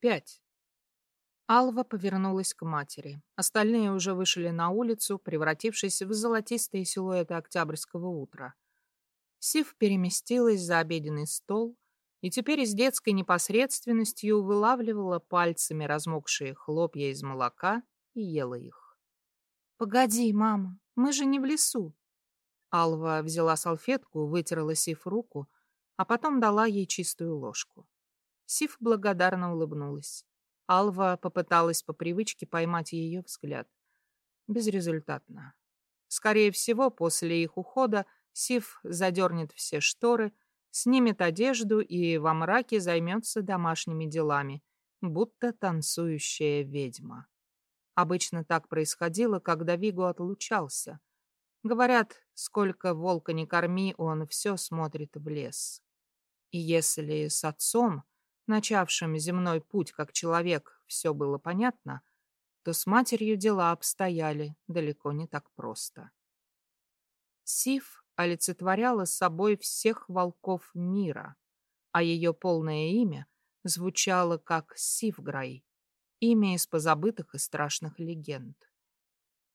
Пять. Алва повернулась к матери. Остальные уже вышли на улицу, превратившись в золотистые силуэты октябрьского утра. Сив переместилась за обеденный стол и теперь с детской непосредственностью вылавливала пальцами размокшие хлопья из молока и ела их. «Погоди, мама, мы же не в лесу». Алва взяла салфетку, вытерла Сив руку, а потом дала ей чистую ложку. Сив благодарно улыбнулась. Алва попыталась по привычке поймать ее взгляд. Безрезультатно. Скорее всего, после их ухода Сив задернет все шторы, снимет одежду и во мраке займется домашними делами, будто танцующая ведьма. Обычно так происходило, когда Вигу отлучался. Говорят, сколько волка не корми, он все смотрит в лес. И если с отцом начавшим земной путь как человек, все было понятно, то с матерью дела обстояли далеко не так просто. Сив олицетворяла собой всех волков мира, а ее полное имя звучало как Сивграй, имя из позабытых и страшных легенд.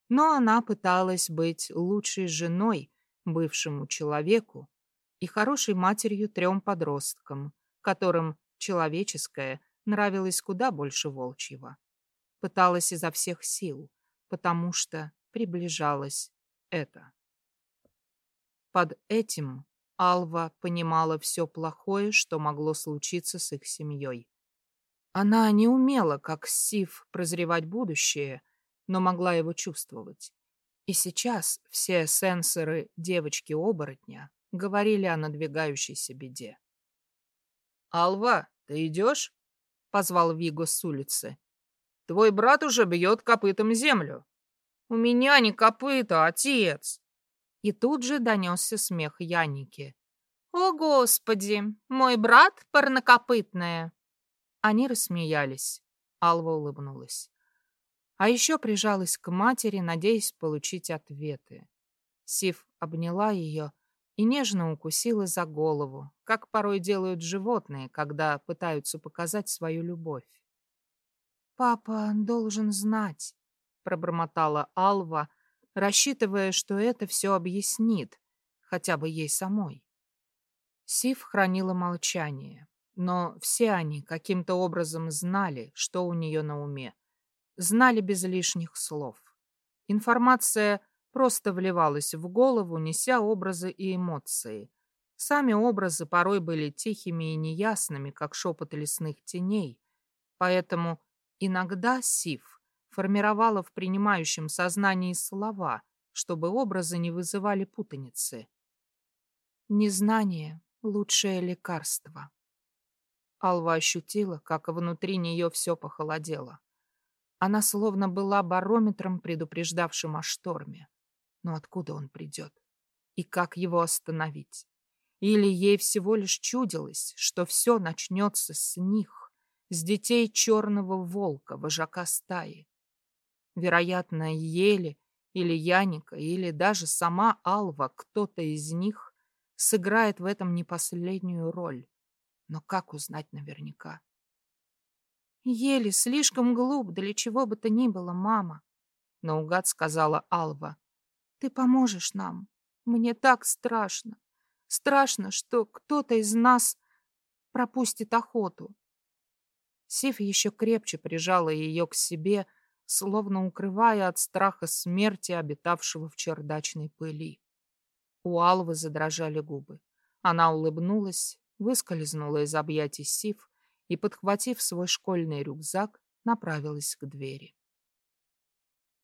Но она пыталась быть лучшей женой бывшему человеку и хорошей матерью трем подросткам, которым человеческое нравилось куда больше волчьего. Пыталась изо всех сил, потому что приближалось это. Под этим Алва понимала все плохое, что могло случиться с их семьей. Она не умела, как Сив, прозревать будущее, но могла его чувствовать. И сейчас все сенсоры девочки-оборотня говорили о надвигающейся беде. «Алва, ты идешь?» — позвал Виго с улицы. «Твой брат уже бьет копытом землю». «У меня не копыта, отец!» И тут же донесся смех Яники. «О, Господи! Мой брат парнокопытная!» Они рассмеялись. Алва улыбнулась. А еще прижалась к матери, надеясь получить ответы. Сив обняла ее и нежно укусила за голову, как порой делают животные, когда пытаются показать свою любовь. «Папа должен знать», — пробормотала Алва, рассчитывая, что это все объяснит, хотя бы ей самой. Сив хранила молчание, но все они каким-то образом знали, что у нее на уме. Знали без лишних слов. Информация просто вливалась в голову, неся образы и эмоции. Сами образы порой были тихими и неясными, как шепот лесных теней. Поэтому иногда Сив формировала в принимающем сознании слова, чтобы образы не вызывали путаницы. Незнание — лучшее лекарство. Алва ощутила, как внутри нее все похолодело. Она словно была барометром, предупреждавшим о шторме. Но откуда он придет? И как его остановить? Или ей всего лишь чудилось, что все начнется с них, с детей черного волка, вожака стаи? Вероятно, Ели или Яника, или даже сама Алва, кто-то из них, сыграет в этом не последнюю роль. Но как узнать наверняка? Ели слишком глуп для чего бы то ни было, мама, наугад сказала Алва. Ты поможешь нам. Мне так страшно. Страшно, что кто-то из нас пропустит охоту. Сиф еще крепче прижала ее к себе, словно укрывая от страха смерти, обитавшего в чердачной пыли. У Алвы задрожали губы. Она улыбнулась, выскользнула из объятий Сиф и, подхватив свой школьный рюкзак, направилась к двери.